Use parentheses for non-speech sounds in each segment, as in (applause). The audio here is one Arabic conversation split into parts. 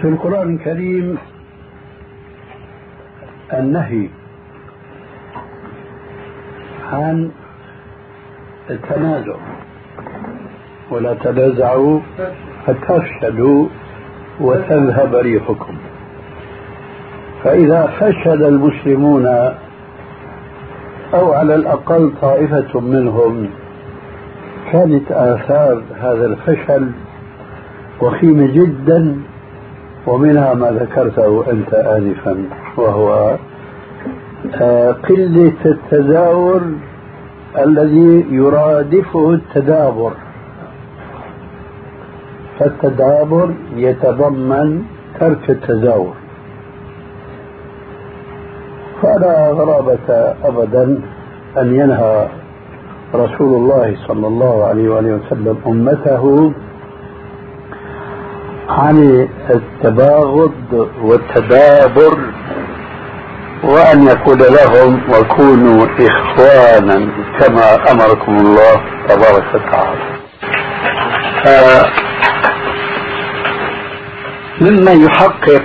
في القرآن الكريم النهي عن التنازع. ولا تنازعوا فتفشلوا وتذهب ريحكم. فإذا فشل المسلمون أو على الأقل طائفة منهم كانت آثار هذا الفشل وخيمة جدا ومنها ما ذكرته أنت آنفا وهو آه، قلة التزاور الذي يرادفه التدابر. فالتدابر يتضمن ترك التزاور. فلا غرابة أبدا أن ينهى رسول الله صلى الله عليه وآله وسلم أمته عن التباغض والتدابر وأن يقول لهم وكونوا إخوانا كما أمركم الله تبارك وتعالى. مما يحقق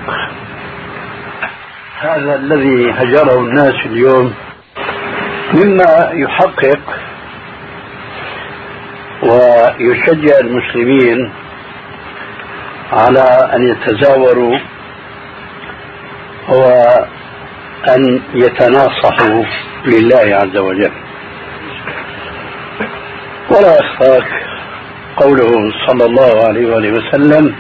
هذا الذي هجره الناس اليوم مما يحقق ويشجع المسلمين على أن يتزاوروا هو أن يتناصحوا لله عز وجل. ولا يخفاك قوله صلى الله عليه وآله وسلم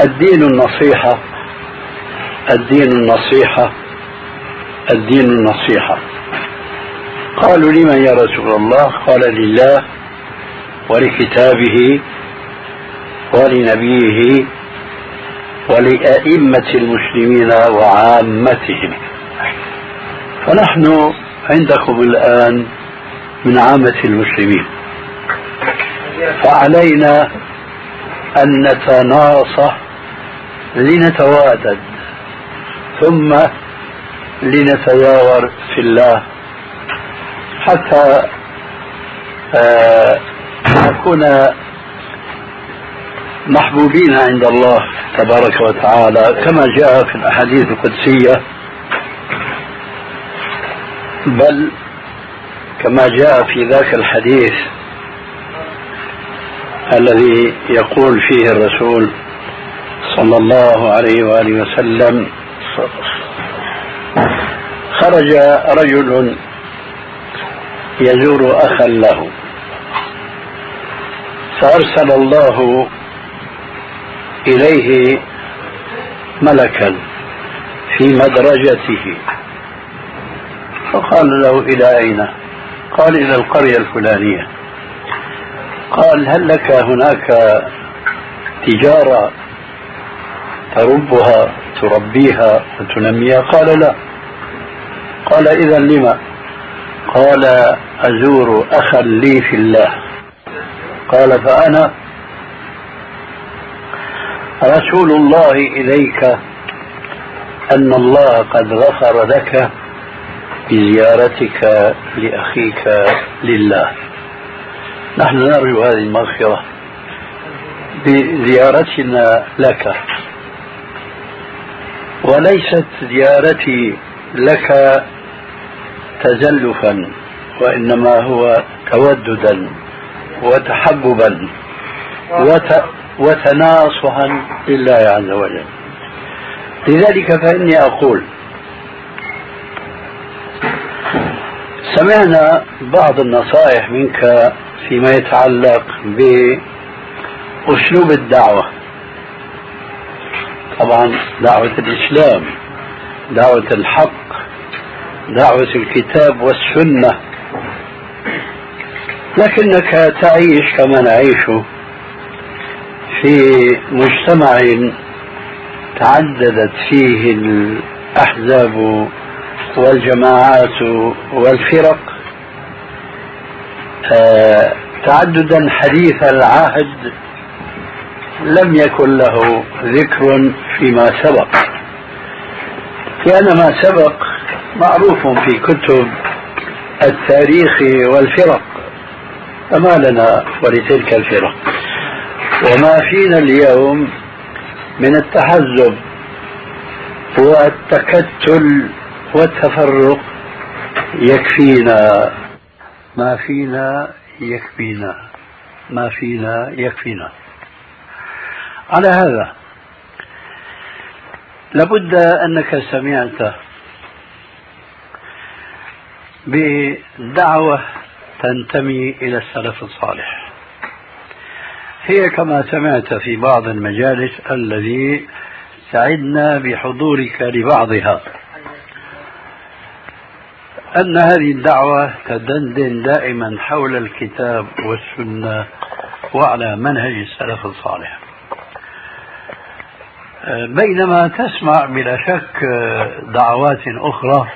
الدين النصيحة الدين النصيحة الدين النصيحة. قالوا لمن يا رسول الله؟ قال لله ولكتابه ولنبيه ولأئمة المسلمين وعامتهم. فنحن عندكم الآن من عامة المسلمين. فعلينا أن نتناصح لنتوادد ثم لنتزاور في الله. حتى آه نكون محبوبين عند الله تبارك وتعالى كما جاء في الأحاديث القدسية. بل كما جاء في ذاك الحديث الذي يقول فيه الرسول صلى الله عليه وآله وسلم خرج رجل يزور أخا له فأرسل الله إليه ملكا في مدرجته. فقال له إلى أين؟ قال إلى القرية الفلانية. قال هل لك هناك تجارة تربها تربيها وتنميها؟ قال لا. قال إذا لما قال أزور أخا لي في الله. قال فأنا رسول الله إليك أن الله قد غفر لك بزيارتك لأخيك لله. نحن نرجو هذه المغفرة بزيارتنا لك. وليست زيارتي لك تزلفا وإنما هو توددا وتحببا وت... وتناصحا لله عز وجل. لذلك فإني أقول سمعنا بعض النصائح منك فيما يتعلق بأسلوب الدعوة. طبعا دعوة الإسلام دعوة الحق دعوة الكتاب والسنة. لكنك تعيش كما نعيش في مجتمع تعددت فيه الأحزاب والجماعات والفرق آه، تعددا حديث العهد لم يكن له ذكر فيما سبق. لأن ما سبق معروف في كتب التاريخ والفرق فما لنا ولتلك الفرق. وما فينا اليوم من التحزب والتكتل والتفرق يكفينا. ما فينا يكفينا. ما فينا يكفينا. على هذا لابد أنك سمعت بدعوة تنتمي إلى السلف الصالح. هي كما سمعت في بعض المجالس الذي سعدنا بحضورك لبعضها. أن هذه الدعوة تدندن دائما حول الكتاب والسنة وعلى منهج السلف الصالح. بينما تسمع بلا شك دعوات أخرى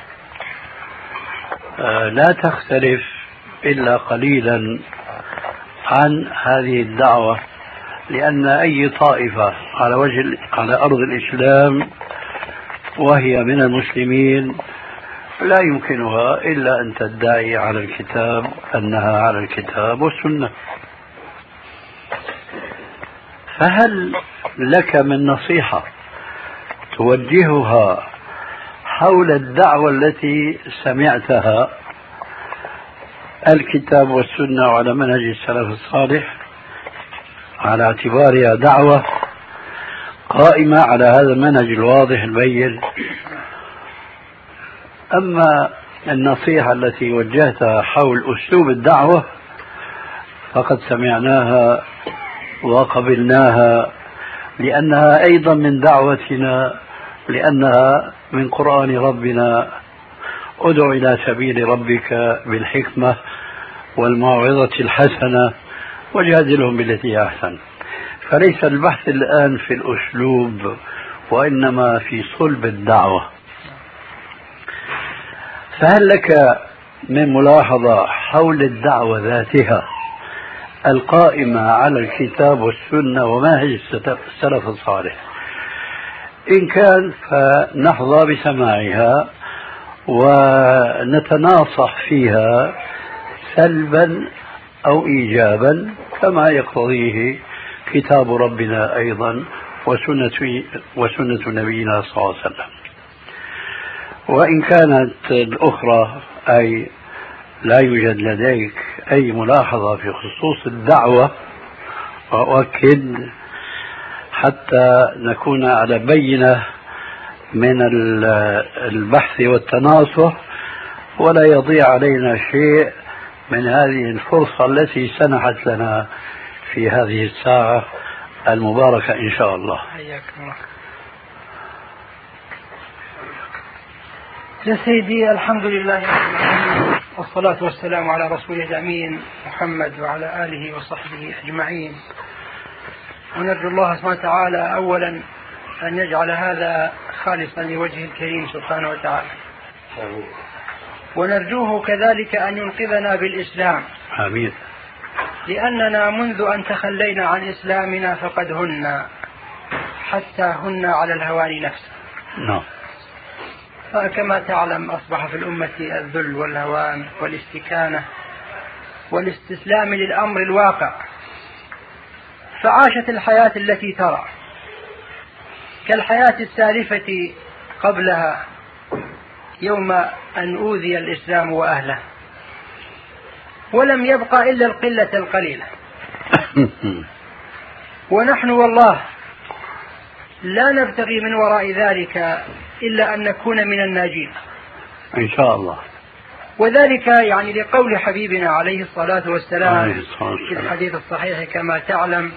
لا تختلف إلا قليلا عن هذه الدعوة لأن أي طائفة على وجه على أرض الإسلام وهي من المسلمين لا يمكنها إلا أن تدعي على الكتاب أنها على الكتاب والسنة. فهل لك من نصيحة توجهها حول الدعوة التي سمعتها الكتاب والسنة وعلى منهج السلف الصالح على اعتبارها دعوة قائمة على هذا المنهج الواضح البين. أما النصيحة التي وجهتها حول أسلوب الدعوة فقد سمعناها وقبلناها لأنها أيضا من دعوتنا لأنها من قرآن ربنا ادع إلى سبيل ربك بالحكمة والموعظة الحسنة وجادلهم بالتي هي أحسن. فليس البحث الآن في الأسلوب وإنما في صلب الدعوة. فهل لك من ملاحظة حول الدعوة ذاتها القائمة على الكتاب والسنة ومنهج السلف الصالح؟ إن كان فنحظى بسماعها ونتناصح فيها سلبا أو إيجابا كما يقتضيه كتاب ربنا أيضا وسنة, وسنة نبينا صلى الله عليه وسلم. وإن كانت الأخرى أي لا يوجد لديك أي ملاحظة في خصوص الدعوة وأؤكد حتى نكون على بينة من البحث والتناصح ولا يضيع علينا شيء من هذه الفرصة التي سنحت لنا في هذه الساعة المباركة إن شاء الله. الله. يا سيدي الحمد لله والصلاة والسلام على رسوله الأمين محمد وعلى آله وصحبه أجمعين. ونرجو الله سبحانه وتعالى أولا أن يجعل هذا خالصا لوجهه الكريم سبحانه وتعالى. ونرجوه كذلك أن ينقذنا بالإسلام. آمين. لأننا منذ أن تخلينا عن إسلامنا فقد هنا حتى هنا على الهوان نفسه. نعم. فكما تعلم أصبح في الأمة الذل والهوان والاستكانة والاستسلام للأمر الواقع. فعاشت الحياة التي ترى. كالحياة السالفة قبلها يوم أن أوذي الإسلام وأهله. ولم يبقى إلا القلة القليلة. (laughs) ونحن والله لا نبتغي من وراء ذلك إلا أن نكون من الناجين. إن شاء الله. وذلك يعني لقول حبيبنا عليه الصلاة والسلام في الحديث الصحيح كما تعلم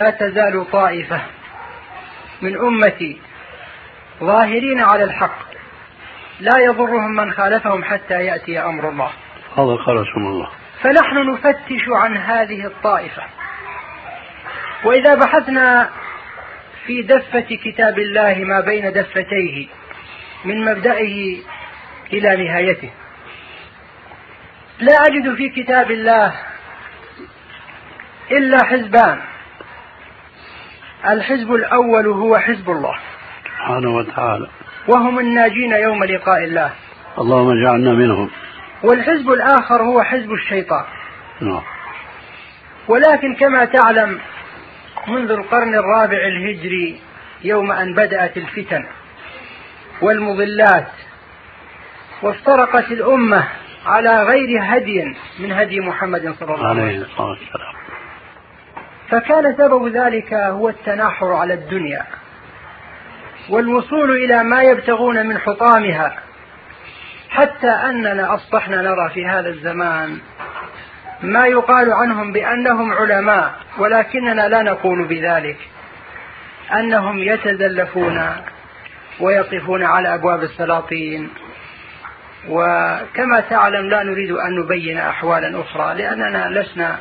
لا تزال طائفة من أمتي ظاهرين على الحق لا يضرهم من خالفهم حتى يأتي أمر الله. هذا قال رسول الله. فنحن نفتش عن هذه الطائفة. وإذا بحثنا في دفة كتاب الله ما بين دفتيه من مبدئه إلى نهايته. لا أجد في كتاب الله إلا حزبان. الحزب الأول هو حزب الله. سبحانه وتعالى. وهم الناجين يوم لقاء الله. اللهم اجعلنا منهم. والحزب الآخر هو حزب الشيطان. نعم. ولكن كما تعلم منذ القرن الرابع الهجري يوم أن بدأت الفتن والمضلات وافترقت الأمة على غير هدي من هدي محمد صلى الله عليه وسلم. فكان سبب ذلك هو التناحر على الدنيا والوصول إلى ما يبتغون من حطامها حتى أننا أصبحنا نرى في هذا الزمان ما يقال عنهم بأنهم علماء ولكننا لا نقول بذلك أنهم يتزلفون ويقفون على أبواب السلاطين. وكما تعلم لا نريد أن نبين أحوالا أخرى لأننا لسنا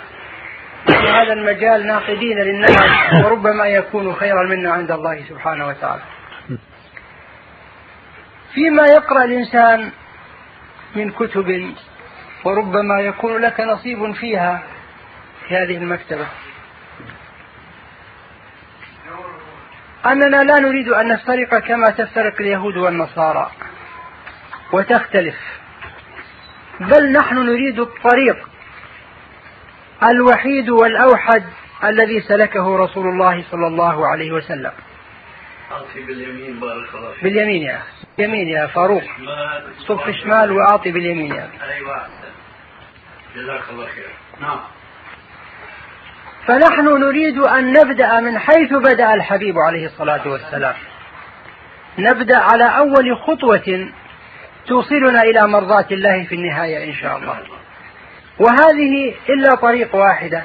في هذا المجال ناقدين للناس وربما يكون خيرا منا عند الله سبحانه وتعالى. فيما يقرأ الإنسان من كتب وربما يكون لك نصيب فيها في هذه المكتبة. أننا لا نريد أن نفترق كما تفترق اليهود والنصارى وتختلف بل نحن نريد الطريق الوحيد والأوحد الذي سلكه رسول الله صلى الله عليه وسلم. أعطي باليمين بارك الله فيك. باليمين يا باليمين يا فاروق. صف شمال وأعطي باليمين يا أيوة. جزاك الله خير نعم. فنحن نريد أن نبدأ من حيث بدأ الحبيب عليه الصلاة والسلام. نبدأ على أول خطوة توصلنا إلى مرضاة الله في النهاية إن شاء الله. وهذه إلا طريق واحدة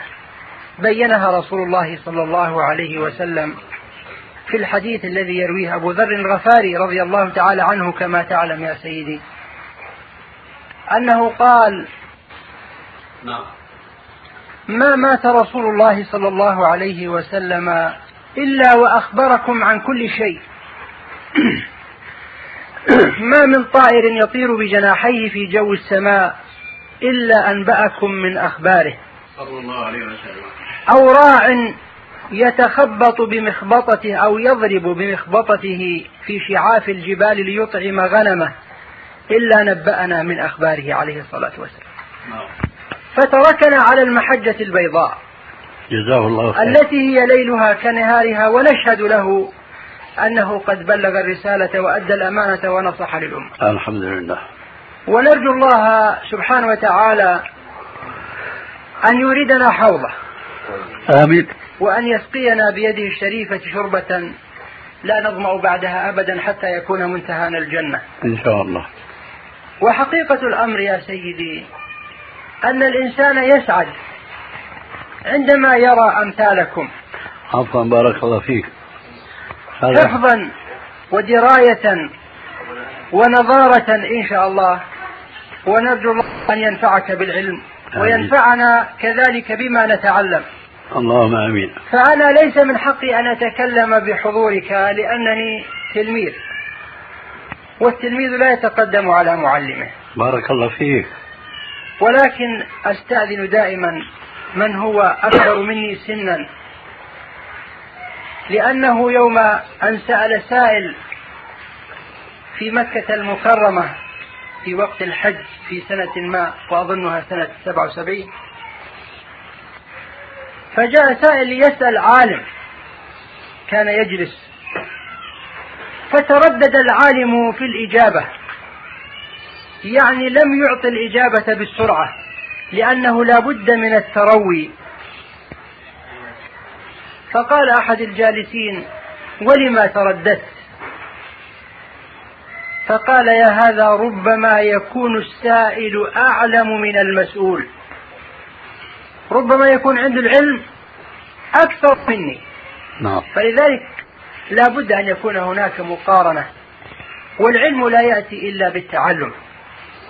بينها رسول الله صلى الله عليه وسلم في الحديث الذي يرويه أبو ذر الغفاري رضي الله تعالى عنه كما تعلم يا سيدي. أنه قال نعم. ما مات رسول الله صلى الله عليه وسلم إلا وأخبركم عن كل شيء. (clears throat) ما من طائر يطير بجناحيه في جو السماء إلا أنبأكم من أخباره. صلى الله عليه وسلم. أو راع يتخبط بمخبطته أو يضرب بمخبطته في شعاف الجبال ليطعم غنمه إلا نبأنا من أخباره عليه الصلاة والسلام. نعم. فتركنا على المحجة البيضاء جزاه الله خير التي هي ليلها كنهارها ونشهد له أنه قد بلغ الرسالة وأدى الأمانة ونصح للأمة. الحمد لله. ونرجو الله سبحانه وتعالى أن يريدنا حوضه. آمين. وأن يسقينا بيده الشريفة شربة لا نظمأ بعدها أبدا حتى يكون منتهانا الجنة. إن شاء الله. وحقيقة الأمر يا سيدي أن الإنسان يسعد عندما يرى أمثالكم. عفوا بارك الله فيك. حفظا ودراية ونظارة إن شاء الله. ونرجو الله أن ينفعك بالعلم وينفعنا كذلك بما نتعلم اللهم آمين. فأنا ليس من حقي أن أتكلم بحضورك لأنني تلميذ. والتلميذ لا يتقدم على معلمه. بارك الله فيك. ولكن أستأذن دائما من هو أكبر مني سنا لأنه يوم أن سأل سائل في مكة المكرمة في وقت الحج في سنة ما وأظنها سنة 77 فجاء سائل ليسأل عالم كان يجلس. فتردد العالم في الإجابة. يعني لم يعطي الإجابة بالسرعة لأنه لا بد من التروي. فقال أحد الجالسين ولما ترددت؟ فقال يا هذا ربما يكون السائل أعلم من المسؤول. ربما يكون عنده العلم أكثر مني. نعم. فلذلك لا بد أن يكون هناك مقارنة والعلم لا يأتي إلا بالتعلم.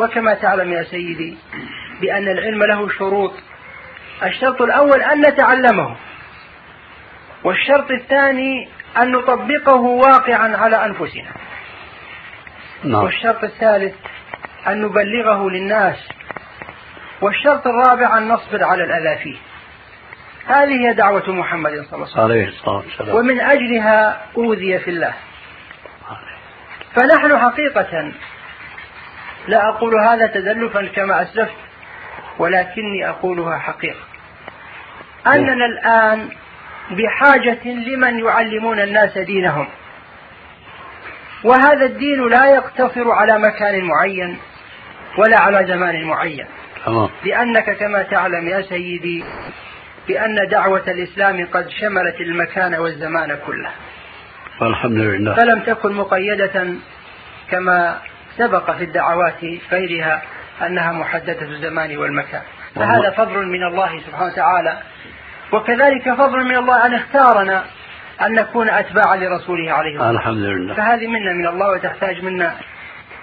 وكما تعلم يا سيدي بأن العلم له شروط. الشرط الأول أن نتعلمه والشرط الثاني أن نطبقه واقعا على أنفسنا. نعم. والشرط الثالث أن نبلغه للناس والشرط الرابع أن نصبر على الأذى فيه هذه هي دعوة محمد صلى الله عليه وسلم. عليه الصلاة والسلام. ومن أجلها أوذي في الله. فنحن حقيقة لا أقول هذا تزلفا كما أسلفت ولكني أقولها حقيقة. أننا الآن بحاجة لمن يعلمون الناس دينهم. وهذا الدين لا يقتصر على مكان معين ولا على زمان معين. لأنك كما تعلم يا سيدي بأن دعوة الإسلام قد شملت المكان والزمان كله. الحمد لله. فلم تكن مقيدة كما سبق في الدعوات غيرها أنها محددة الزمان والمكان. فهذا فضل من الله سبحانه وتعالى. وكذلك فضل من الله أن اختارنا أن نكون أتباعا لرسوله عليه الصلاة الحمد لله فهذه منا من الله وتحتاج منا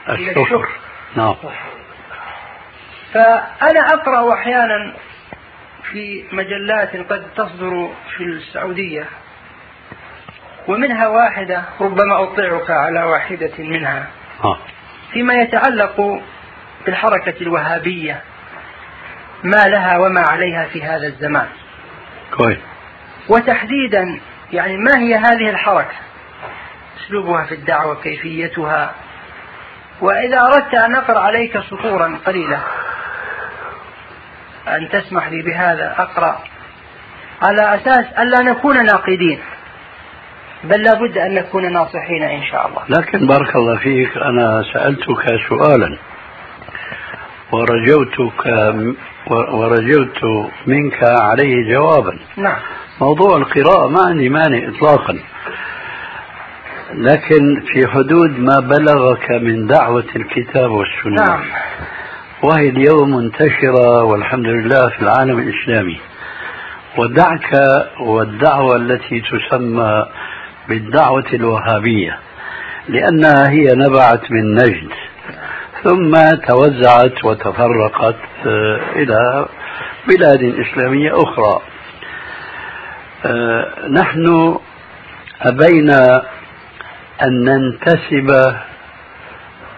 إلى الشكر. نعم. فأنا أقرأ أحيانا في مجلات قد تصدر في السعودية ومنها واحدة ربما أطلعك على واحدة منها. آه. فيما يتعلق بالحركة الوهابية ما لها وما عليها في هذا الزمان. كويس. وتحديدا يعني ما هي هذه الحركة؟ أسلوبها في الدعوة كيفيتها. وإذا أردت أن أقرأ عليك سطورا قليلة أن تسمح لي بهذا أقرأ. على أساس ألا نكون ناقدين بل لابد أن نكون ناصحين إن شاء الله. لكن بارك الله فيك أنا سألتك سؤالا. ورجوتك ورجوت منك عليه جوابا. نعم. موضوع القراءة ما عندي مانع إطلاقا. لكن في حدود ما بلغك من دعوة الكتاب والسنة. نعم. وهي اليوم منتشرة والحمد لله في العالم الإسلامي. ودعك والدعوة التي تسمى بالدعوة الوهابية لأنها هي نبعت من نجد. ثم توزعت وتفرقت آه، إلى بلاد إسلامية أخرى. نحن أبينا أن ننتسب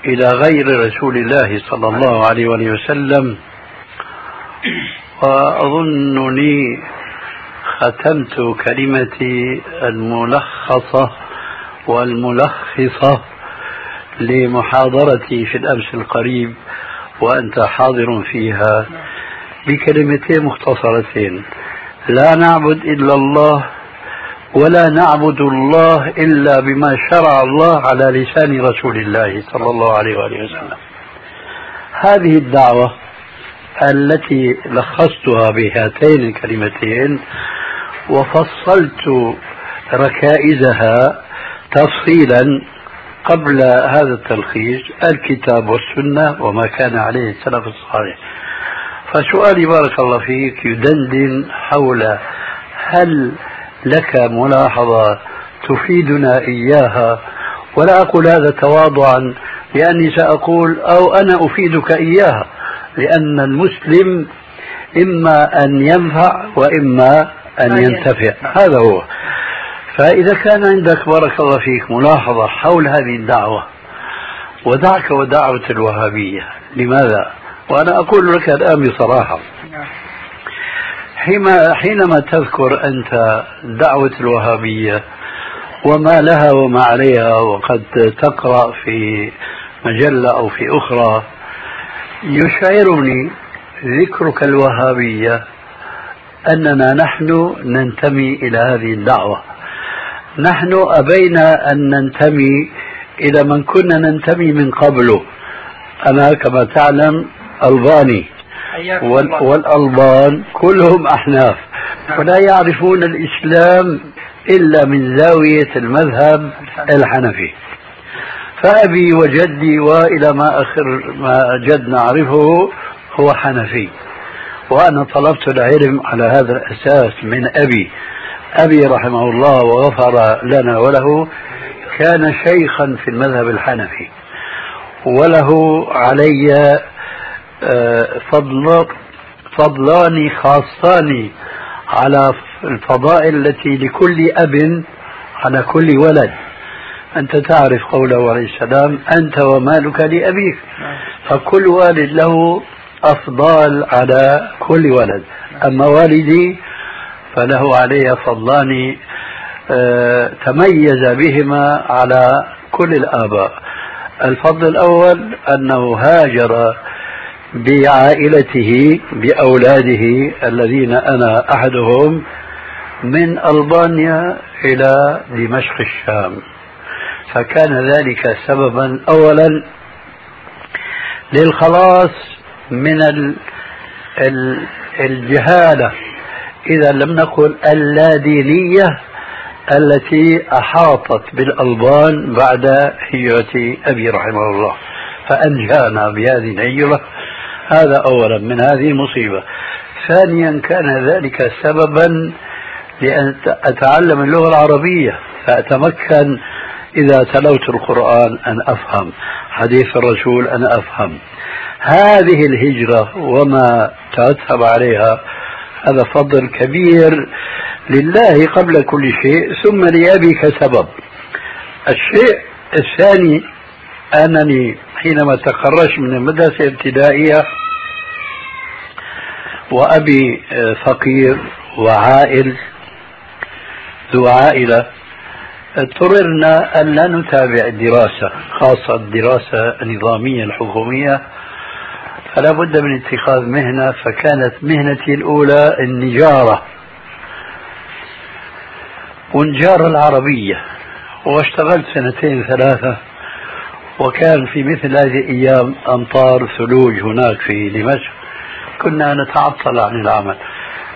إلى غير رسول الله صلى الله عليه وسلم. وأظنني ختمت كلمتي الملخصة والملخصة لمحاضرتي في الأمس القريب وأنت حاضر فيها بكلمتين مختصرتين. لا نعبد إلا الله ولا نعبد الله إلا بما شرع الله على لسان رسول الله صلى الله عليه وآله وسلم. هذه الدعوة التي لخصتها بهاتين الكلمتين وفصلت ركائزها تفصيلا قبل هذا التلخيص الكتاب والسنة وما كان عليه السلف الصالح. فسؤالي بارك الله فيك يدندن حول هل لك ملاحظة تفيدنا إياها؟ ولا أقول هذا تواضعا لأني سأقول أو أنا أفيدك إياها لأن المسلم إما أن ينفع وإما أن ينتفع. هذا هو. فإذا كان عندك بارك الله فيك ملاحظة حول هذه الدعوة ودعك ودعوة الوهابية لماذا؟ وأنا أقول لك الآن بصراحة. حينما تذكر أنت دعوة الوهابية وما لها وما عليها وقد تقرأ في مجلة أو في أخرى يشعرني ذكرك الوهابية أننا نحن ننتمي إلى هذه الدعوة. نحن أبينا أن ننتمي إلى من كنا ننتمي من قبله. أنا كما تعلم ألباني والألبان كلهم أحناف. نعم. ولا يعرفون الإسلام إلا من زاوية المذهب الحنفي. فأبي وجدي وإلى ما آخر ما جد نعرفه هو حنفي. وأنا طلبت العلم على هذا الأساس من أبي. أبي رحمه الله وغفر لنا وله كان شيخا في المذهب الحنفي. وله علي فضل فضلان خاصان على الفضائل التي لكل أب على كل ولد. أنت تعرف قوله عليه السلام أنت ومالك لأبيك. فكل والد له أفضال على كل ولد. أما والدي فله علي فضلان آه، تميز بهما على كل الآباء. الفضل الأول أنه هاجر بعائلته بأولاده الذين أنا أحدهم من ألبانيا إلى دمشق الشام. فكان ذلك سببا أولا للخلاص من الجهالة. إذا لم نقل اللادينية التي أحاطت بالألبان بعد هجرة أبي رحمه الله. فأنجانا بهذه الهجرة هذا أولا من هذه المصيبة. ثانيا كان ذلك سببا لأن أتعلم اللغة العربية فأتمكن إذا تلوت القرآن أن أفهم حديث الرسول أن أفهم. هذه الهجرة وما ترتب عليها هذا فضل كبير لله قبل كل شيء ثم لأبي كسبب الشيء الثاني أنني حينما تخرجت من المدرسة الابتدائية وأبي فقير وعائل ذو عائلة اضطررنا أن لا نتابع الدراسة خاصة الدراسة النظامية الحكومية. فلا بد من اتخاذ مهنة فكانت مهنتي الأولى النجارة ونجارة العربية. واشتغلت سنتين ثلاثة وكان في مثل هذه الأيام أمطار ثلوج هناك في دمشق. كنا نتعطل عن العمل.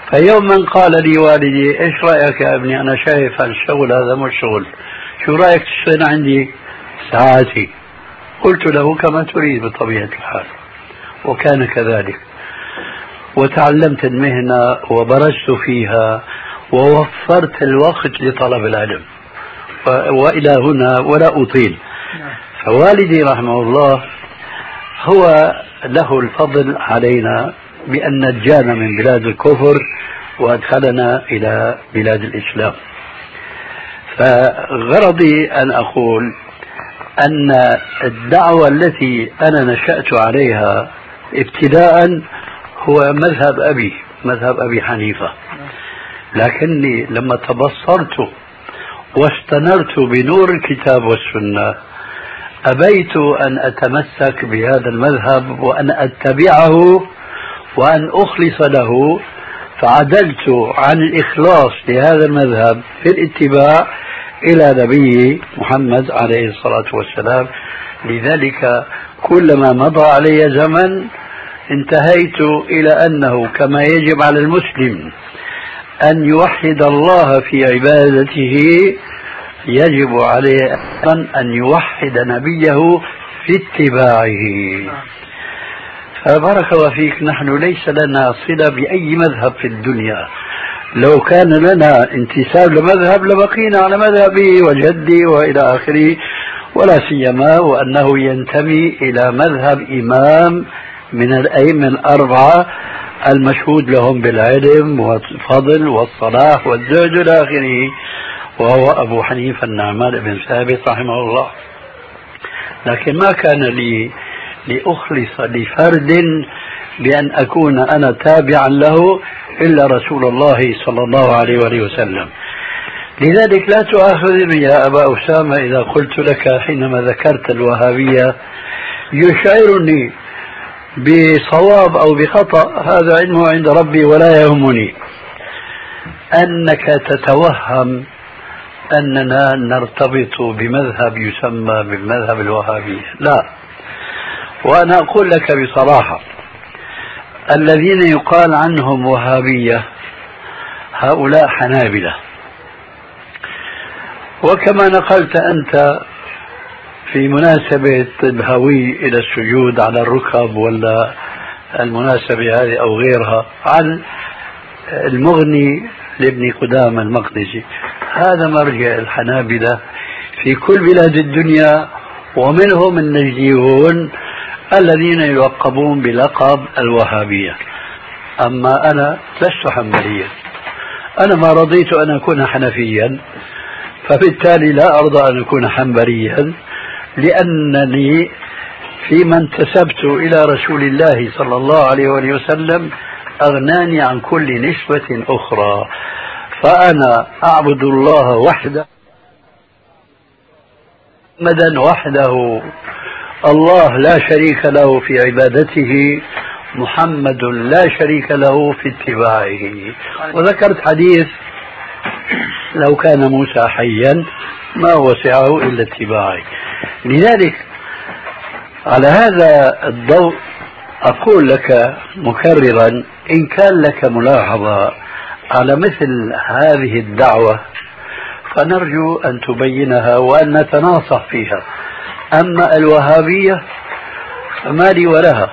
فيوما قال لي والدي إيش رأيك يا ابني؟ أنا شايف الشغل هذا مش شغل. شو رأيك تشتغل عندي ساعاتي قلت له كما تريد بطبيعة الحال. وكان كذلك. وتعلمت المهنة وبرزت فيها ووفرت الوقت لطلب العلم. وإلى هنا ولا أطيل. فوالدي رحمه الله هو له الفضل علينا بأن نجانا من بلاد الكفر وأدخلنا إلى بلاد الإسلام. فغرضي أن أقول أن الدعوة التي أنا نشأت عليها ابتداء هو مذهب أبي مذهب أبي حنيفة. لكني لما تبصرت واستنرت بنور الكتاب والسنة أبيت أن أتمسك بهذا المذهب وأن أتبعه وأن أخلص له فعدلت عن الإخلاص لهذا المذهب في الاتباع إلى نبي محمد عليه الصلاة والسلام. لذلك كلما مضى علي زمن انتهيت إلى أنه كما يجب على المسلم أن يوحد الله في عبادته يجب عليه أن يوحد نبيه في اتباعه. بارك الله فيك. نحن ليس لنا صلة بأي مذهب في الدنيا. لو كان لنا انتساب لمذهب لبقينا على مذهبي وجدي وإلى آخره ولا سيما وأنه ينتمي إلى مذهب إمام من الأئمة الأربعة المشهود لهم بالعلم والفضل والصلاح والزهد إلى آخره وهو أبو حنيفة النعمان بن ثابت رحمه الله. لكن ما كان لي لأخلص لفرد بأن أكون أنا تابعا له إلا رسول الله صلى الله عليه وآله وسلم. لذلك لا تؤاخذني يا أبا أسامة إذا قلت لك حينما ذكرت الوهابية يشعرني بصواب أو بخطأ هذا علمه عند ربي ولا يهمني. أنك تتوهم أننا نرتبط بمذهب يسمى بالمذهب الوهابي. لا. وأنا أقول لك بصراحة الذين يقال عنهم وهابية هؤلاء حنابلة. وكما نقلت أنت في مناسبة الهوي إلى السجود على الركب ولا المناسبة هذه أو غيرها عن المغني لابن قدامة المقدسي. هذا مرجع الحنابلة في كل بلاد الدنيا ومنهم النجديون الذين يلقبون بلقب الوهابية. أما أنا لست حنبليا. أنا ما رضيت أن أكون حنفيا فبالتالي لا أرضى أن أكون حنبليا لأنني فيما انتسبت إلى رسول الله صلى الله عليه وسلم أغناني عن كل نسبة أخرى. فأنا أعبد الله وحده محمدا وحده. الله لا شريك له في عبادته محمد لا شريك له في اتباعه. وذكرت حديث لو كان موسى حيا ما وسعه إلا اتباعي لذلك على هذا الضوء أقول لك مكررا إن كان لك ملاحظة على مثل هذه الدعوة فنرجو أن تبينها وأن نتناصح فيها. أما الوهابية فما لي ولها.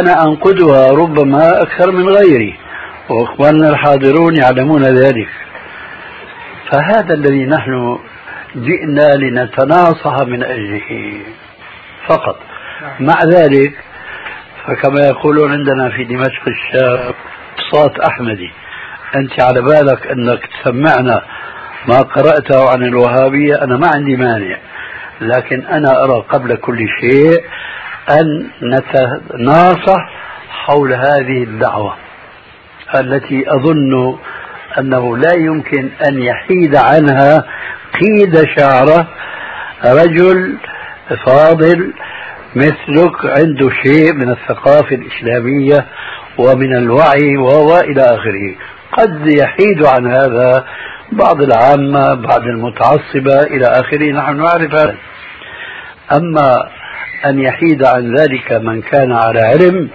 أنا أنقدها ربما أكثر من غيري. وإخواننا الحاضرون يعلمون ذلك. فهذا الذي نحن جئنا لنتناصح من أجله فقط. مع ذلك فكما يقولون عندنا في دمشق الشاب صوت أحمدي. أنت على بالك أنك تسمعنا ما قرأته عن الوهابية. أنا ما عندي مانع. لكن أنا أرى قبل كل شيء أن نتناصح حول هذه الدعوة التي أظن أنه لا يمكن أن يحيد عنها قيد شعره رجل فاضل مثلك عنده شيء من الثقافة الإسلامية ومن الوعي وإلى آخره. قد يحيد عن هذا بعض العامة بعض المتعصبة إلى آخره نحن نعرف هذا. أما أن يحيد عن ذلك من كان على علم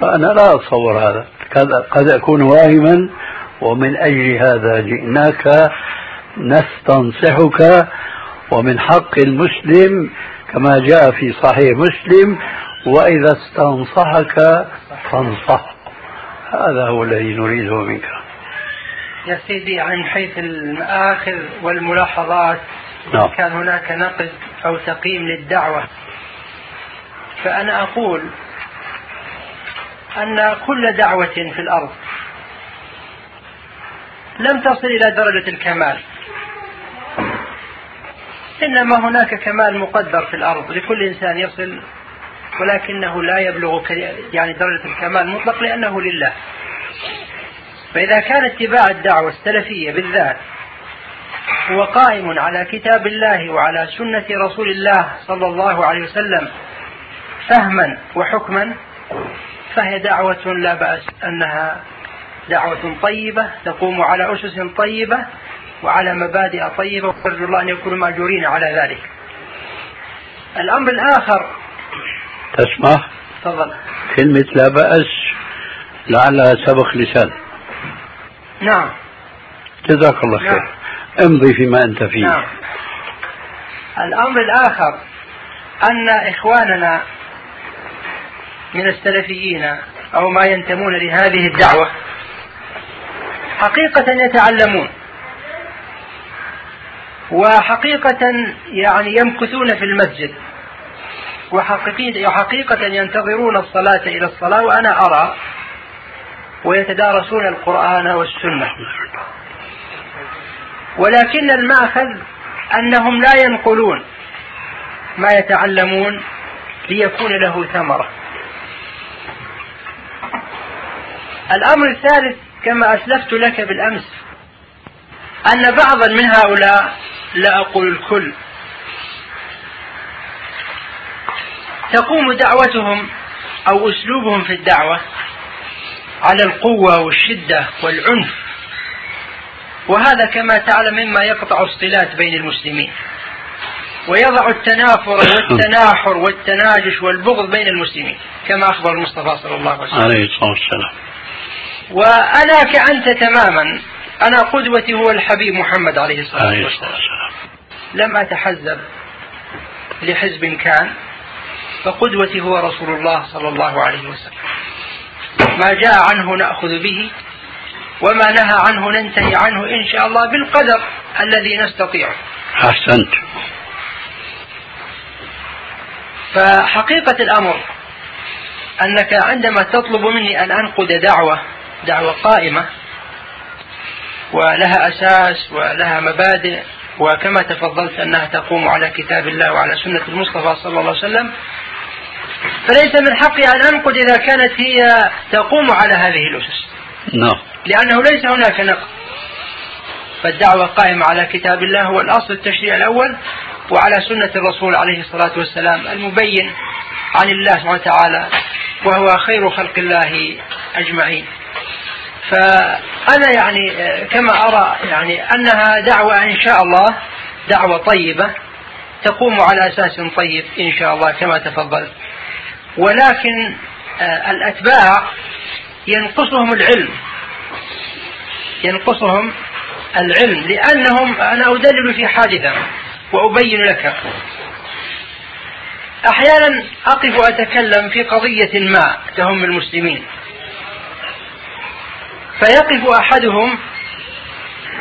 فأنا لا أتصور هذا. قد أكون واهما ومن أجل هذا جئناك نستنصحك ومن حق المسلم كما جاء في صحيح مسلم وإذا استنصحك فانصح. هذا هو الذي نريده منك. يا سيدي عن حيث المآخذ والملاحظات نعم. كان هناك نقد أو تقييم للدعوة. فأنا أقول أن كل دعوة في الأرض لم تصل إلى درجة الكمال. إنما هناك كمال مقدر في الأرض لكل إنسان يصل ولكنه لا يبلغ يعني درجة الكمال المطلق لأنه لله. فإذا كان اتباع الدعوة السلفية بالذات هو قائم على كتاب الله وعلى سنة رسول الله صلى الله عليه وسلم فهما وحكما فهي دعوة لا بأس أنها دعوة طيبة تقوم على أسس طيبة وعلى مبادئ طيبة وأرجو الله أن يكونوا مأجورين على ذلك. الأمر الآخر. تسمح تفضل. كلمة لا بأس لعلها سبق لسان نعم جزاك الله خير نعم. امضي فيما أنت فيه نعم. الأمر الآخر أن إخواننا من السلفيين أو ما ينتمون لهذه الدعوة حقيقة يتعلمون وحقيقة يعني يمكثون في المسجد وحقيقة ينتظرون الصلاة إلى الصلاة وأنا أرى ويتدارسون القرآن والسنة. ولكن المأخذ أنهم لا ينقلون ما يتعلمون ليكون له ثمرة. الأمر الثالث كما أسلفت لك بالأمس أن بعضا من هؤلاء لا أقول الكل تقوم دعوتهم أو أسلوبهم في الدعوة على القوة والشدة والعنف. وهذا كما تعلم مما يقطع الصلات بين المسلمين. ويضع التنافر والتناحر والتناجش والبغض بين المسلمين كما أخبر المصطفى صلى الله عليه وسلم. عليه الصلاة والسلام. وأنا كأنت تماما أنا قدوتي هو الحبيب محمد عليه الصلاة والسلام. لم أتحزب لحزب كان فقدوتي هو رسول الله صلى الله عليه وسلم. ما جاء عنه نأخذ به وما نهى عنه ننتهي عنه إن شاء الله بالقدر الذي نستطيعه أحسنت. فحقيقة الأمر أنك عندما تطلب مني أن أنقد دعوة دعوة قائمة ولها أساس ولها مبادئ وكما تفضلت أنها تقوم على كتاب الله وعلى سنة المصطفى صلى الله عليه وسلم فليس من حقي أن أنقد إذا كانت هي تقوم على هذه الأسس. نعم. لأنه ليس هناك نقد. فالدعوة قائمة على كتاب الله هو الأصل التشريع الأول وعلى سنة الرسول عليه الصلاة والسلام المبين عن الله سبحانه وتعالى وهو خير خلق الله أجمعين. ف أنا يعني كما أرى يعني أنها دعوة إن شاء الله دعوة طيبة تقوم على أساس طيب إن شاء الله كما تفضلت ولكن آه، الأتباع ينقصهم العلم. ينقصهم العلم. لأنهم أنا أدلل في حادثة وأبين لك. أحيانا أقف وأتكلم في قضية ما تهم المسلمين. فيقف أحدهم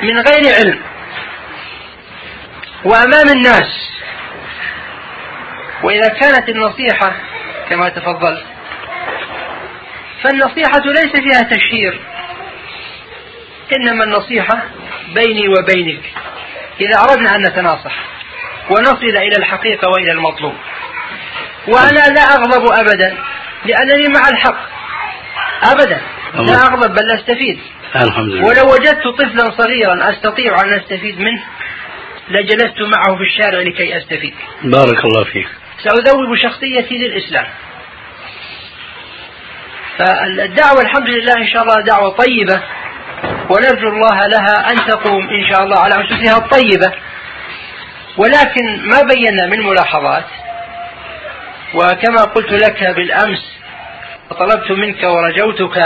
من غير علم وأمام الناس. وإذا كانت النصيحة كما تفضلت. فالنصيحة ليس فيها تشهير. إنما النصيحة بيني وبينك. إذا أردنا أن نتناصح ونصل إلى الحقيقة وإلى المطلوب. وأنا لا أغضب أبدا لأنني مع الحق. أبدا. لا أغضب بل أستفيد. الحمد لله. ولو وجدت طفلا صغيرا أستطيع أن أستفيد منه لجلست معه في الشارع لكي أستفيد. بارك الله فيك. سأذوب شخصيتي للإسلام. فالدعوة الحمد لله إن شاء الله دعوة طيبة ونرجو الله لها أن تقوم إن شاء الله على أسسها الطيبة. ولكن ما بينا من ملاحظات وكما قلت لك بالأمس وطلبت منك ورجوتك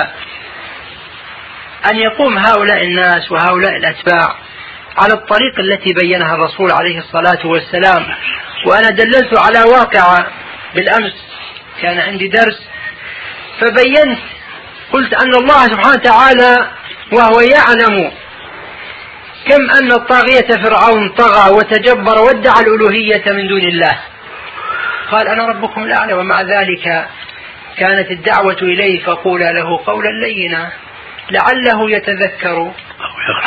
أن يقوم هؤلاء الناس وهؤلاء الأتباع على الطريق التي بينها الرسول عليه الصلاة والسلام. وأنا دللت على واقع بالأمس كان عندي درس فبينت قلت أن الله سبحانه وتعالى وهو يعلم كم أن الطاغية فرعون طغى وتجبر وادعى الألوهية من دون الله. قال أنا ربكم الأعلى ومع ذلك كانت الدعوة إليه فقولا له قولا لينا. لعله يتذكر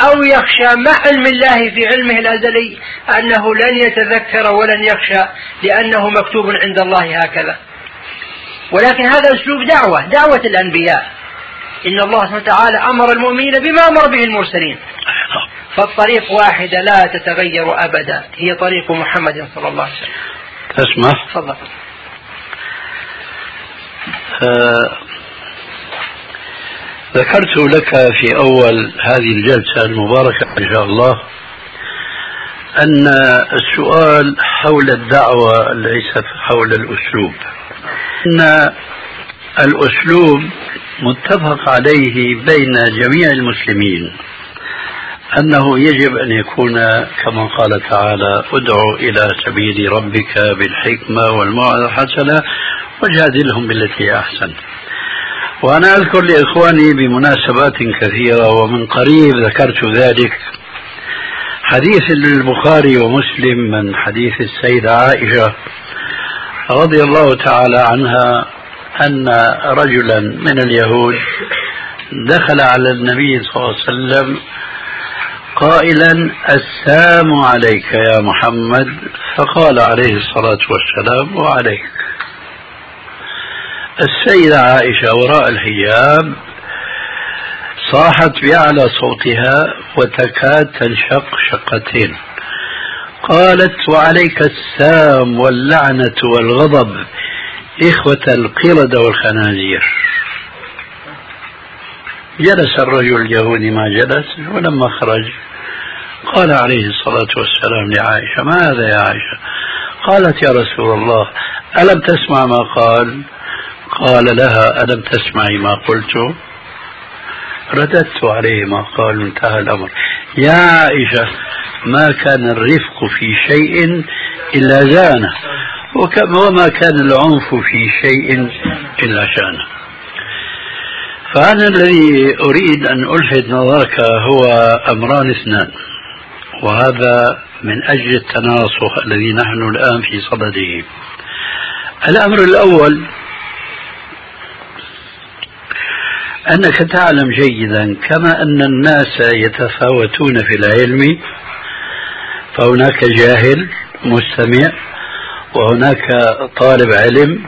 أو يخشى. مع علم الله في علمه الأزلي أنه لن يتذكر ولن يخشى لأنه مكتوب عند الله هكذا. ولكن هذا أسلوب دعوة دعوة الأنبياء. إن الله سبحانه وتعالى أمر المؤمنين بما أمر به المرسلين. فالطريق واحدة لا تتغير أبدا هي طريق محمد صلى الله عليه وسلم. تسمح تفضل. آه ذكرت لك في أول هذه الجلسة المباركة إن شاء الله أن السؤال حول الدعوة ليس حول الأسلوب. أن الأسلوب متفق عليه بين جميع المسلمين. أنه يجب أن يكون كما قال تعالى ادعو إلى سبيل ربك بالحكمة والموعظة الحسنة وجادلهم بالتي أحسن وأنا أذكر لإخواني بمناسبات كثيرة ومن قريب ذكرت ذلك. حديث البخاري ومسلم من حديث السيدة عائشة رضي الله تعالى عنها أن رجلا من اليهود دخل على النبي صلى الله عليه وسلم قائلا السلام عليك يا محمد. فقال عليه الصلاة والسلام وعليك. السيدة عائشة وراء الحجاب صاحت بأعلى صوتها وتكاد تنشق شقتين قالت وعليك السام واللعنة والغضب إخوة القردة والخنازير. جلس الرجل اليهودي ما جلس ولما خرج قال عليه الصلاة والسلام لعائشة ما هذا يا عائشة؟ قالت يا رسول الله ألم تسمع ما قال؟ قال لها ألم تسمعي ما قلت؟ رددت عليه ما قال انتهى الأمر. يا عائشة ما كان الرفق في شيء إلا زانه وما كان العنف في شيء إلا شانه فأنا الذي أريد أن ألفت نظرك هو أمران اثنان وهذا من أجل التناصح الذي نحن الآن في صدده. الأمر الأول أنك تعلم جيدا كما أن الناس يتفاوتون في العلم. فهناك جاهل مستمع وهناك طالب علم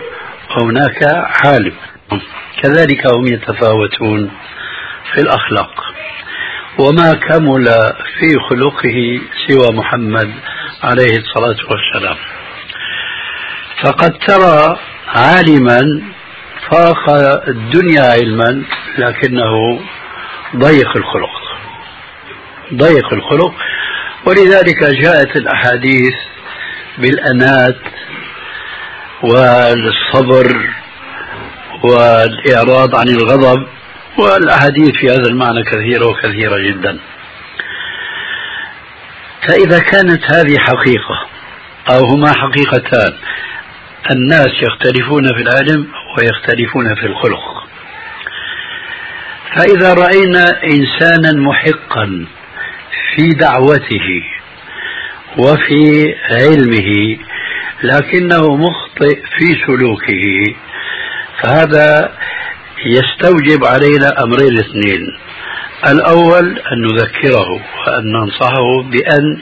وهناك عالم. كذلك هم يتفاوتون في الأخلاق. وما كمل في خلقه سوى محمد عليه الصلاة والسلام. فقد ترى عالما فاق الدنيا علما لكنه ضيق الخلق. ضيق الخلق. ولذلك جاءت الأحاديث بالأنات والصبر والإعراض عن الغضب والأحاديث في هذا المعنى كثيرة وكثيرة جدا. فإذا كانت هذه حقيقة أو هما حقيقتان الناس يختلفون في العلم ويختلفون في الخلق. فإذا رأينا إنسانا محقا في دعوته وفي علمه لكنه مخطئ في سلوكه فهذا يستوجب علينا أمرين اثنين. الأول أن نذكره وأن ننصحه بأن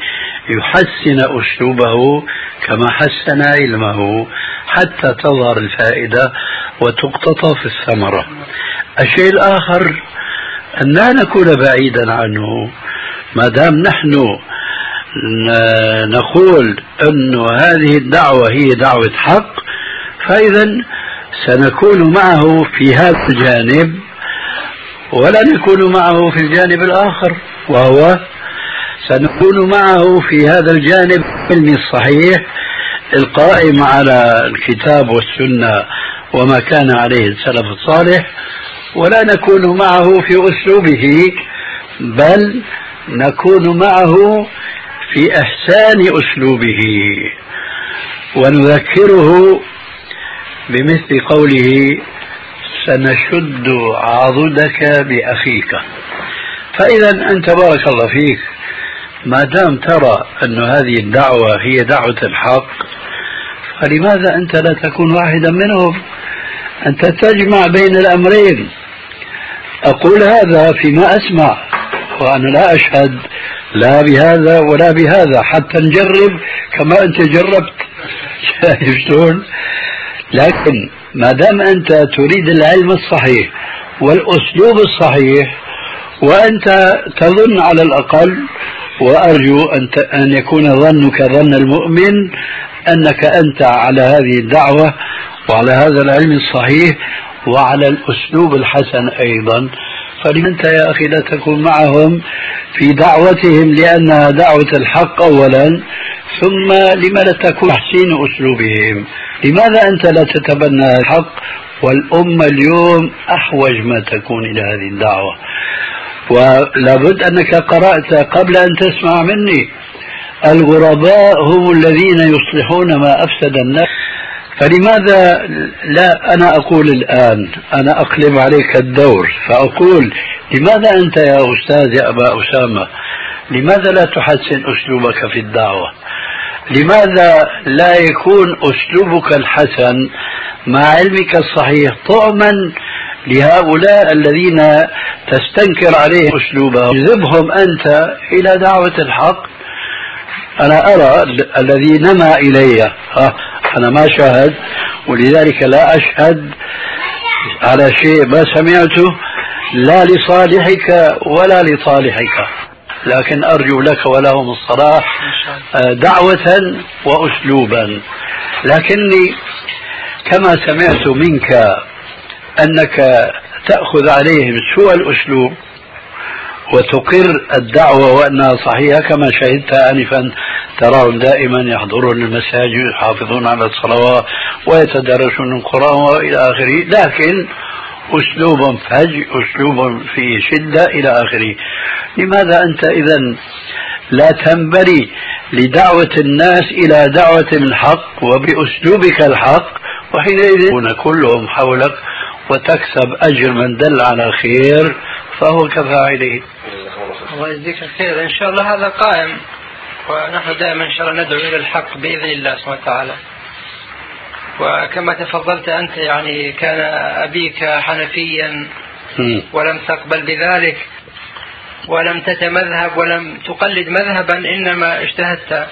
يحسن أسلوبه كما حسن علمه حتى تظهر الفائدة وتقتطف الثمرة. الشيء الآخر أن لا نكون بعيدا عنه. ما دام نحن نقول أن هذه الدعوة هي دعوة حق فإذا سنكون معه في هذا الجانب ولا نكون معه في الجانب الآخر وهو سنكون معه في هذا الجانب العلمي الصحيح القائم على الكتاب والسنة وما كان عليه السلف الصالح ولا نكون معه في أسلوبه بل نكون معه في إحسان أسلوبه. ونذكره بمثل قوله سنشد عضدك بأخيك. فإذا أنت بارك الله فيك ما دام ترى أن هذه الدعوة هي دعوة الحق فلماذا أنت لا تكون واحدا منهم؟ أنت تجمع بين الأمرين. أقول هذا فيما أسمع وأنا لا أشهد لا بهذا ولا بهذا حتى نجرب كما أنت جربت. شايف (laughs) شلون؟ لكن ما دام أنت تريد العلم الصحيح والأسلوب الصحيح وأنت تظن على الأقل وأرجو أن أن يكون ظنك ظن المؤمن أنك أنت على هذه الدعوة وعلى هذا العلم الصحيح وعلى الأسلوب الحسن أيضا. فلمنت يا أخي لا تكون معهم في دعوتهم لأنها دعوة الحق أولا ثم لما لا تكون تحسين أسلوبهم؟ لماذا أنت لا تتبنى الحق؟ والأمة اليوم أحوج ما تكون إلى هذه الدعوة. ولابد أنك قرأت قبل أن تسمع مني. الغرباء هم الذين يصلحون ما أفسد الناس فلماذا لا أنا أقول الآن؟ أنا أقلب عليك الدور. فأقول لماذا أنت يا أستاذ يا أبا أسامة؟ لماذا لا تحسن أسلوبك في الدعوة؟ لماذا لا يكون أسلوبك الحسن مع علمك الصحيح طعما لهؤلاء الذين تستنكر عليهم أسلوبهم. جذبهم أنت إلى دعوة الحق. أنا أرى الذي نما إلي. أنا ما شاهد ولذلك لا أشهد على شيء ما سمعته لا لصالحك ولا لصالحك لكن أرجو لك ولهم الصلاح آه، دعوة وأسلوبا. لكني كما سمعت منك أنك تأخذ عليهم سوء الأسلوب وتقر الدعوة وأنها صحيحة كما شهدت آنفا. تراهم دائما يحضرون المساجد يحافظون على الصلوات ويتدرسون القرآن وإلى آخره. لكن أسلوب فج أسلوب فيه شدة إلى آخره. لماذا أنت إذا لا تنبري لدعوة الناس إلى دعوة الحق وبأسلوبك الحق؟ وحينئذ يكون كلهم حولك وتكسب أجر من دل على خير فهو كفاعله الله يجزيك الخير. إن شاء الله هذا قائم ونحن دائما إن شاء الله ندعو إلى الحق بإذن الله سبحانه وتعالى. وكما تفضلت أنت يعني كان أبيك حنفيا ولم تقبل بذلك ولم تتمذهب ولم تقلد مذهبا إنما اجتهدت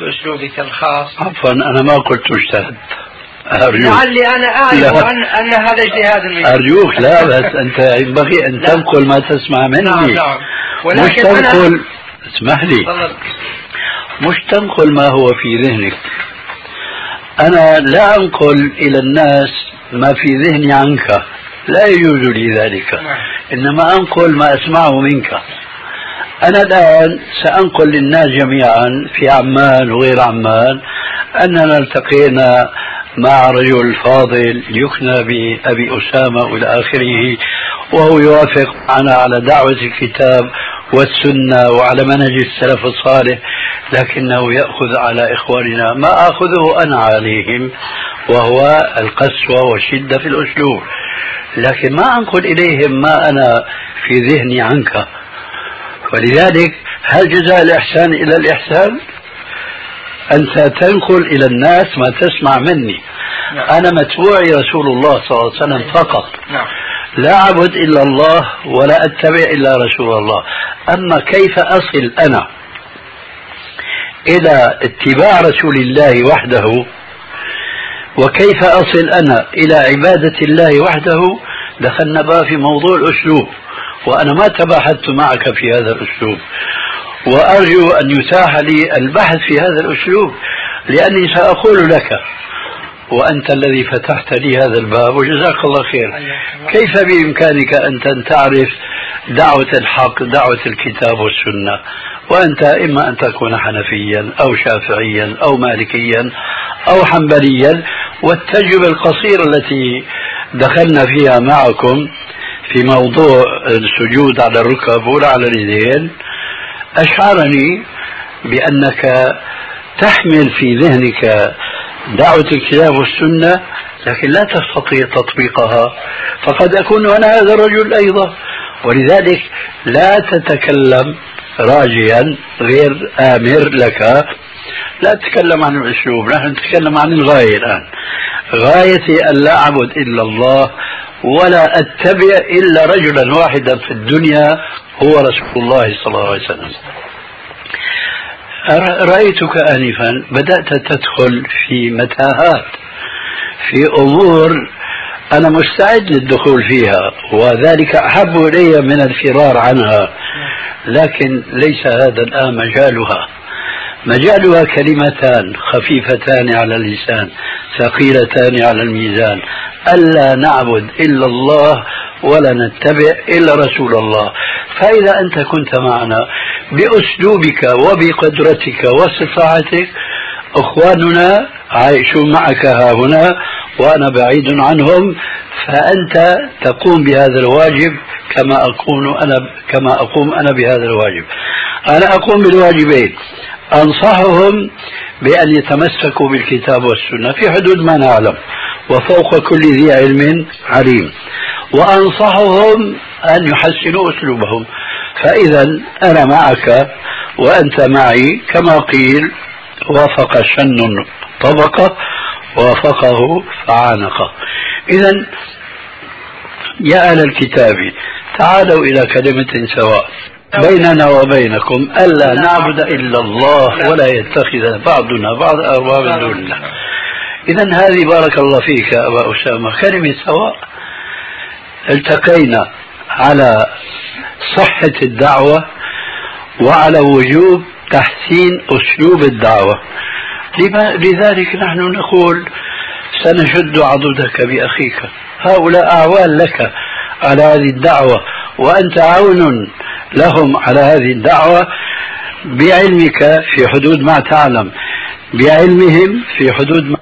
بأسلوبك الخاص. عفوا أنا ما قلت اجتهد أرجوك. لعلي أنا أعرف أن, أن هذا اجتهاد منك أرجوك لا (laughs) بس أنت ينبغي أن تنقل ما تسمع مني. نعم نعم. ولكن مش تنقل. أنا... اسمح لي. مش تنقل ما هو في ذهنك. أنا لا أنقل إلى الناس ما في ذهني عنك. لا يجوز لي ذلك. نعم. إنما أنقل ما أسمعه منك. أنا الآن سأنقل للناس جميعا في عمان وغير عمان أننا التقينا مع رجل فاضل يكنى بأبي أسامة وإلى آخره وهو يوافق معنا على دعوة الكتاب والسنة وعلى منهج السلف الصالح لكنه يأخذ على إخواننا ما أخذه أنا عليهم وهو القسوة والشدة في الأسلوب. لكن ما أنقل إليهم ما أنا في ذهني عنك. ولذلك هل جزاء الإحسان إلى الإحسان؟ أنت تنقل إلى الناس ما تسمع مني. نعم. أنا متبوعي رسول الله صلى الله عليه وسلم فقط. نعم. لا أعبد إلا الله ولا أتبع إلا رسول الله. أما كيف أصل أنا إلى اتباع رسول الله وحده؟ وكيف أصل أنا إلى عبادة الله وحده؟ دخلنا بقى في موضوع الأسلوب. وأنا ما تباحثت معك في هذا الأسلوب. وأرجو أن يتاح لي البحث في هذا الأسلوب لأني سأقول لك وأنت الذي فتحت لي هذا الباب وجزاك الله خير. كيف بإمكانك أن تعرف دعوة الحق دعوة الكتاب والسنة؟ وأنت إما أن تكون حنفيا أو شافعيا أو مالكيا أو حنبليا والتجربة القصيرة التي دخلنا فيها معكم في موضوع السجود على الركب ولا على اليدين أشعرني بأنك تحمل في ذهنك دعوة الكتاب والسنة لكن لا تستطيع تطبيقها. فقد أكون أنا هذا الرجل أيضا. ولذلك لا تتكلم راجيا غير آمر لك. لا تتكلم عن الأسلوب نحن نتكلم عن الغاية الآن. غايتي أن لا أعبد إلا الله ولا أتبع إلا رجلا واحدا في الدنيا هو رسول الله صلى الله عليه وسلم. رأيتك آنفا بدأت تدخل في متاهات في أمور أنا مستعد للدخول فيها وذلك أحب إلي من الفرار عنها لكن ليس هذا الآن مجالها. مجالها كلمتان خفيفتان على اللسان ثقيلتان على الميزان. ألا نعبد إلا الله ولا نتبع إلا رسول الله. فإذا أنت كنت معنا بأسلوبك وبقدرتك واستطاعتك أخواننا عايشون معك ها هنا وأنا بعيد عنهم فأنت تقوم بهذا الواجب كما أكون أنا كما أقوم أنا بهذا الواجب. أنا أقوم بالواجبين أنصحهم بأن يتمسكوا بالكتاب والسنة في حدود ما نعلم. وفوق كل ذي علم عليم. وأنصحهم أن يحسنوا أسلوبهم. فإذا أنا معك وأنت معي كما قيل وافق شن طبقة وافقه فعانقه إذا يا أهل الكتاب تعالوا إلى كلمة سواء بيننا وبينكم ألا نعبد إلا الله ولا يتخذ بعضنا بعض أربابا دون الله إذا هذه بارك الله فيك أبا أسامة. كلمة سواء التقينا على صحة الدعوة وعلى وجوب تحسين أسلوب الدعوة. لذلك نحن نقول سنشد عضدك بأخيك. هؤلاء أعوان لك على هذه الدعوة وأنت عون لهم على هذه الدعوة بعلمك في حدود ما تعلم بعلمهم في حدود ما